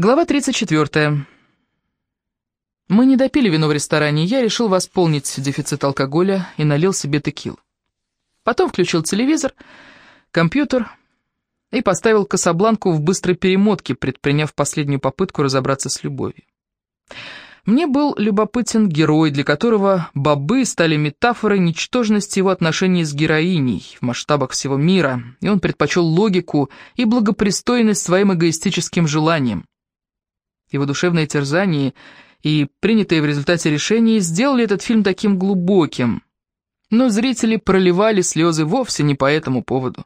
Глава 34. Мы не допили вино в ресторане, я решил восполнить дефицит алкоголя и налил себе текил. Потом включил телевизор, компьютер и поставил Касабланку в быстрой перемотке, предприняв последнюю попытку разобраться с любовью. Мне был любопытен герой, для которого бобы стали метафорой ничтожности его отношений с героиней в масштабах всего мира, и он предпочел логику и благопристойность своим эгоистическим желаниям. Его душевное терзание и принятые в результате решения сделали этот фильм таким глубоким. Но зрители проливали слезы вовсе не по этому поводу.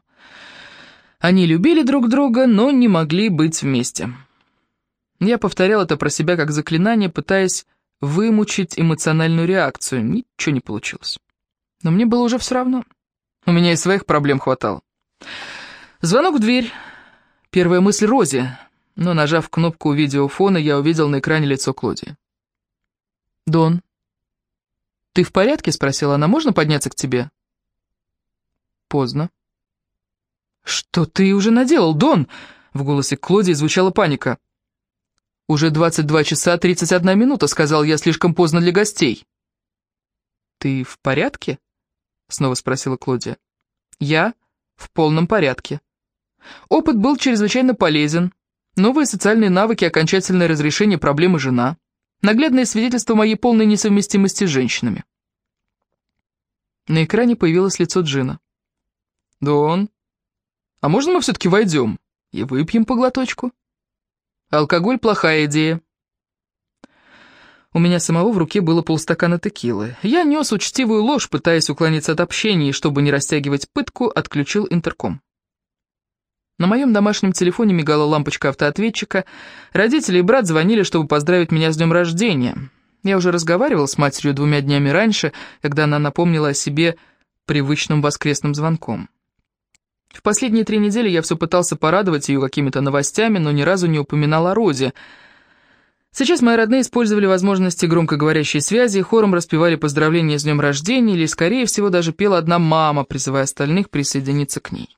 Они любили друг друга, но не могли быть вместе. Я повторял это про себя как заклинание, пытаясь вымучить эмоциональную реакцию. Ничего не получилось. Но мне было уже все равно. У меня и своих проблем хватало. Звонок в дверь. Первая мысль Рози, но, нажав кнопку видеофона, я увидел на экране лицо Клоди. «Дон, ты в порядке?» — спросила она. «Можно подняться к тебе?» «Поздно». «Что ты уже наделал, Дон?» — в голосе Клоди звучала паника. «Уже 22 часа 31 минута», — сказал я, — «слишком поздно для гостей». «Ты в порядке?» — снова спросила Клодия. «Я в полном порядке. Опыт был чрезвычайно полезен. Новые социальные навыки, окончательное разрешение проблемы жена. Наглядное свидетельство моей полной несовместимости с женщинами». На экране появилось лицо Джина. «Дон, а можно мы все-таки войдем и выпьем по глоточку?» Алкоголь – плохая идея. У меня самого в руке было полстакана текилы. Я нес учтивую ложь, пытаясь уклониться от общения, и, чтобы не растягивать пытку, отключил интерком. На моем домашнем телефоне мигала лампочка автоответчика. Родители и брат звонили, чтобы поздравить меня с днем рождения. Я уже разговаривал с матерью двумя днями раньше, когда она напомнила о себе привычным воскресным звонком. В последние три недели я все пытался порадовать ее какими-то новостями, но ни разу не упоминал о Розе. Сейчас мои родные использовали возможности громкоговорящей связи, хором распевали поздравления с днем рождения, или, скорее всего, даже пела одна мама, призывая остальных присоединиться к ней.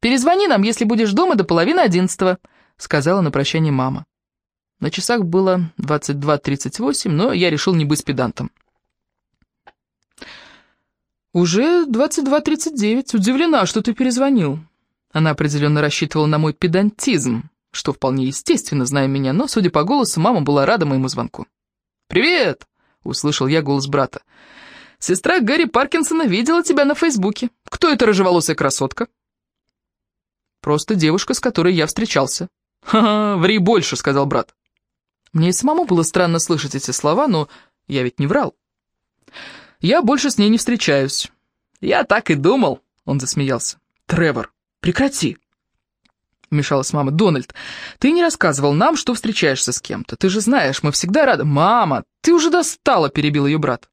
«Перезвони нам, если будешь дома до половины одиннадцатого», — сказала на прощание мама. На часах было 22.38, но я решил не быть педантом. «Уже 22.39. Удивлена, что ты перезвонил». Она определенно рассчитывала на мой педантизм, что вполне естественно, зная меня, но, судя по голосу, мама была рада моему звонку. «Привет!» — услышал я голос брата. «Сестра Гарри Паркинсона видела тебя на Фейсбуке. Кто эта рыжеволосая красотка?» «Просто девушка, с которой я встречался». «Ха-ха, ври больше», — сказал брат. Мне и самому было странно слышать эти слова, но я ведь не врал. Я больше с ней не встречаюсь». «Я так и думал», — он засмеялся. «Тревор, прекрати!» Вмешалась мама. «Дональд, ты не рассказывал нам, что встречаешься с кем-то. Ты же знаешь, мы всегда рады...» «Мама, ты уже достала!» — перебил ее брат.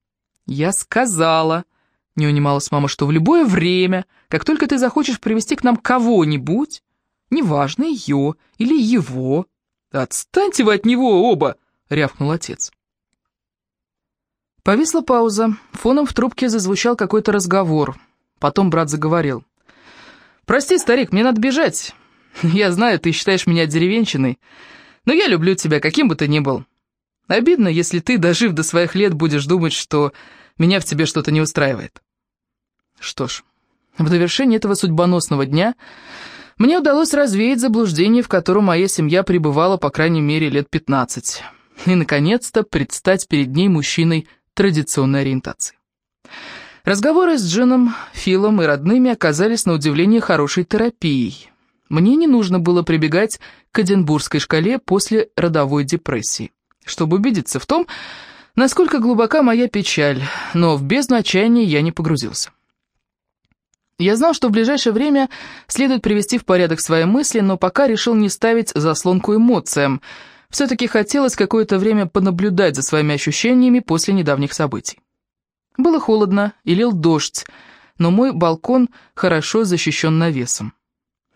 «Я сказала...» — не унималась мама, что в любое время, как только ты захочешь привести к нам кого-нибудь, неважно, ее или его... «Отстаньте вы от него оба!» — рявкнул отец. Повисла пауза. Фоном в трубке зазвучал какой-то разговор. Потом брат заговорил. «Прости, старик, мне надо бежать. Я знаю, ты считаешь меня деревенщиной, но я люблю тебя, каким бы ты ни был. Обидно, если ты, дожив до своих лет, будешь думать, что меня в тебе что-то не устраивает». Что ж, в довершении этого судьбоносного дня мне удалось развеять заблуждение, в котором моя семья пребывала по крайней мере лет пятнадцать, и, наконец-то, предстать перед ней мужчиной традиционной ориентации. Разговоры с Джином, Филом и родными оказались на удивление хорошей терапией. Мне не нужно было прибегать к Эдинбургской шкале после родовой депрессии, чтобы убедиться в том, насколько глубока моя печаль, но в бездну отчаяния я не погрузился. Я знал, что в ближайшее время следует привести в порядок свои мысли, но пока решил не ставить заслонку эмоциям – все-таки хотелось какое-то время понаблюдать за своими ощущениями после недавних событий. Было холодно и лил дождь, но мой балкон хорошо защищен навесом.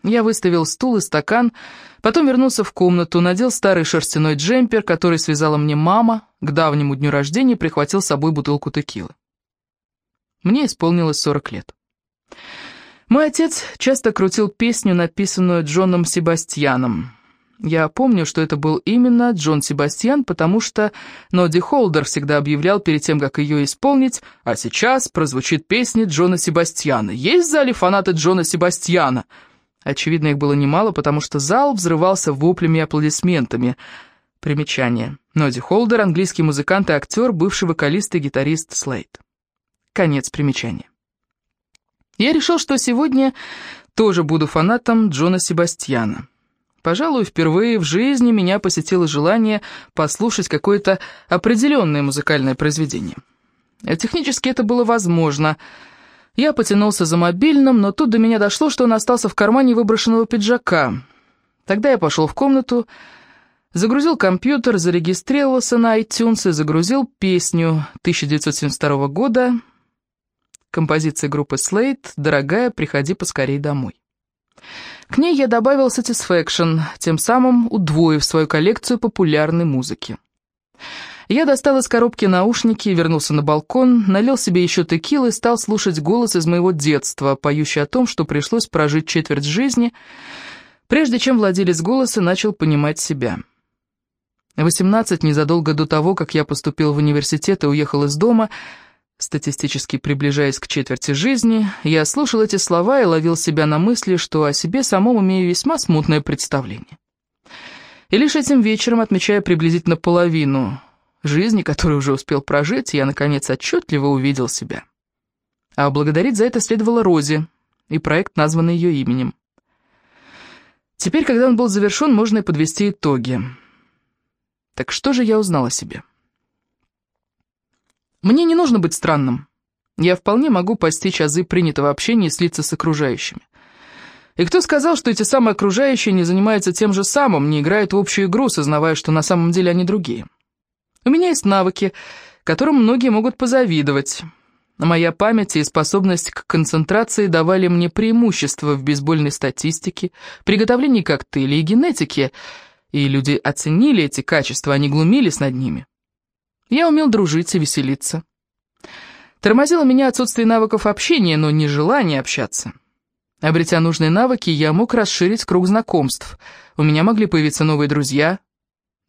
Я выставил стул и стакан, потом вернулся в комнату, надел старый шерстяной джемпер, который связала мне мама, к давнему дню рождения прихватил с собой бутылку текилы. Мне исполнилось 40 лет. Мой отец часто крутил песню, написанную Джоном Себастьяном. Я помню, что это был именно Джон Себастьян, потому что Ноди Холдер всегда объявлял перед тем, как ее исполнить, а сейчас прозвучит песня Джона Себастьяна. Есть в зале фанаты Джона Себастьяна? Очевидно, их было немало, потому что зал взрывался воплями и аплодисментами. Примечание. Ноди Холдер, английский музыкант и актер, бывший вокалист и гитарист Слейд. Конец примечания. Я решил, что сегодня тоже буду фанатом Джона Себастьяна. Пожалуй, впервые в жизни меня посетило желание послушать какое-то определенное музыкальное произведение. Технически это было возможно. Я потянулся за мобильным, но тут до меня дошло, что он остался в кармане выброшенного пиджака. Тогда я пошел в комнату, загрузил компьютер, зарегистрировался на iTunes и загрузил песню 1972 года композиции группы Slate «Дорогая, приходи поскорей домой». К ней я добавил Satisfaction, тем самым удвоив свою коллекцию популярной музыки. Я достал из коробки наушники, вернулся на балкон, налил себе еще текилы и стал слушать голос из моего детства, поющий о том, что пришлось прожить четверть жизни, прежде чем владелец голоса начал понимать себя. 18 незадолго до того, как я поступил в университет и уехал из дома, Статистически приближаясь к четверти жизни, я слушал эти слова и ловил себя на мысли, что о себе самом имею весьма смутное представление. И лишь этим вечером, отмечая приблизительно половину жизни, которую уже успел прожить, я, наконец, отчетливо увидел себя. А благодарить за это следовало Розе, и проект, названный ее именем. Теперь, когда он был завершен, можно и подвести итоги. Так что же я узнал о себе? Мне не нужно быть странным. Я вполне могу постичь азы принятого общения и слиться с окружающими. И кто сказал, что эти самые окружающие не занимаются тем же самым, не играют в общую игру, сознавая, что на самом деле они другие? У меня есть навыки, которым многие могут позавидовать. Моя память и способность к концентрации давали мне преимущество в бейсбольной статистике, приготовлении коктейлей и генетике, и люди оценили эти качества, они глумились над ними. Я умел дружить и веселиться. Тормозило меня отсутствие навыков общения, но не желание общаться. Обретя нужные навыки, я мог расширить круг знакомств. У меня могли появиться новые друзья.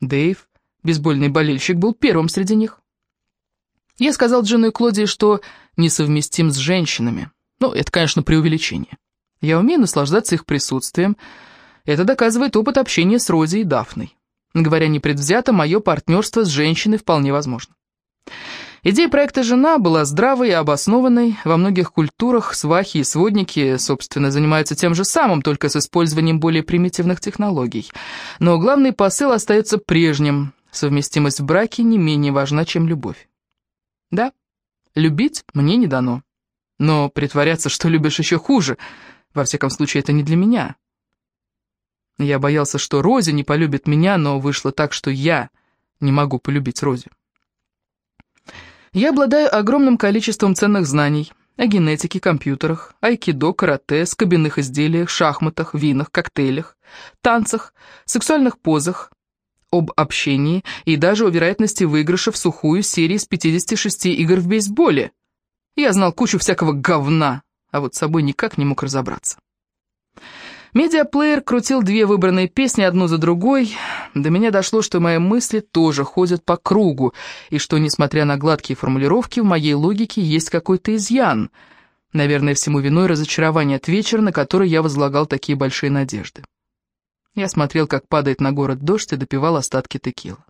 Дэйв, бейсбольный болельщик, был первым среди них. Я сказал Джину и Клодии, что несовместим с женщинами. Ну, это, конечно, преувеличение. Я умею наслаждаться их присутствием. Это доказывает опыт общения с Рози и Дафной. Говоря непредвзято, мое партнерство с женщиной вполне возможно. Идея проекта «Жена» была здравой и обоснованной. Во многих культурах свахи и сводники, собственно, занимаются тем же самым, только с использованием более примитивных технологий. Но главный посыл остается прежним. Совместимость в браке не менее важна, чем любовь. Да, любить мне не дано. Но притворяться, что любишь, еще хуже. Во всяком случае, это не для меня. Я боялся, что Рози не полюбит меня, но вышло так, что я не могу полюбить Рози. Я обладаю огромным количеством ценных знаний о генетике, компьютерах, айкидо, карате, скобяных изделиях, шахматах, винах, коктейлях, танцах, сексуальных позах, об общении и даже о вероятности выигрыша в сухую серии из 56 игр в бейсболе. Я знал кучу всякого говна, а вот с собой никак не мог разобраться. Медиаплеер крутил две выбранные песни одну за другой. До меня дошло, что мои мысли тоже ходят по кругу, и что, несмотря на гладкие формулировки, в моей логике есть какой-то изъян. Наверное, всему виной разочарование от вечера, на который я возлагал такие большие надежды. Я смотрел, как падает на город дождь, и допивал остатки текила.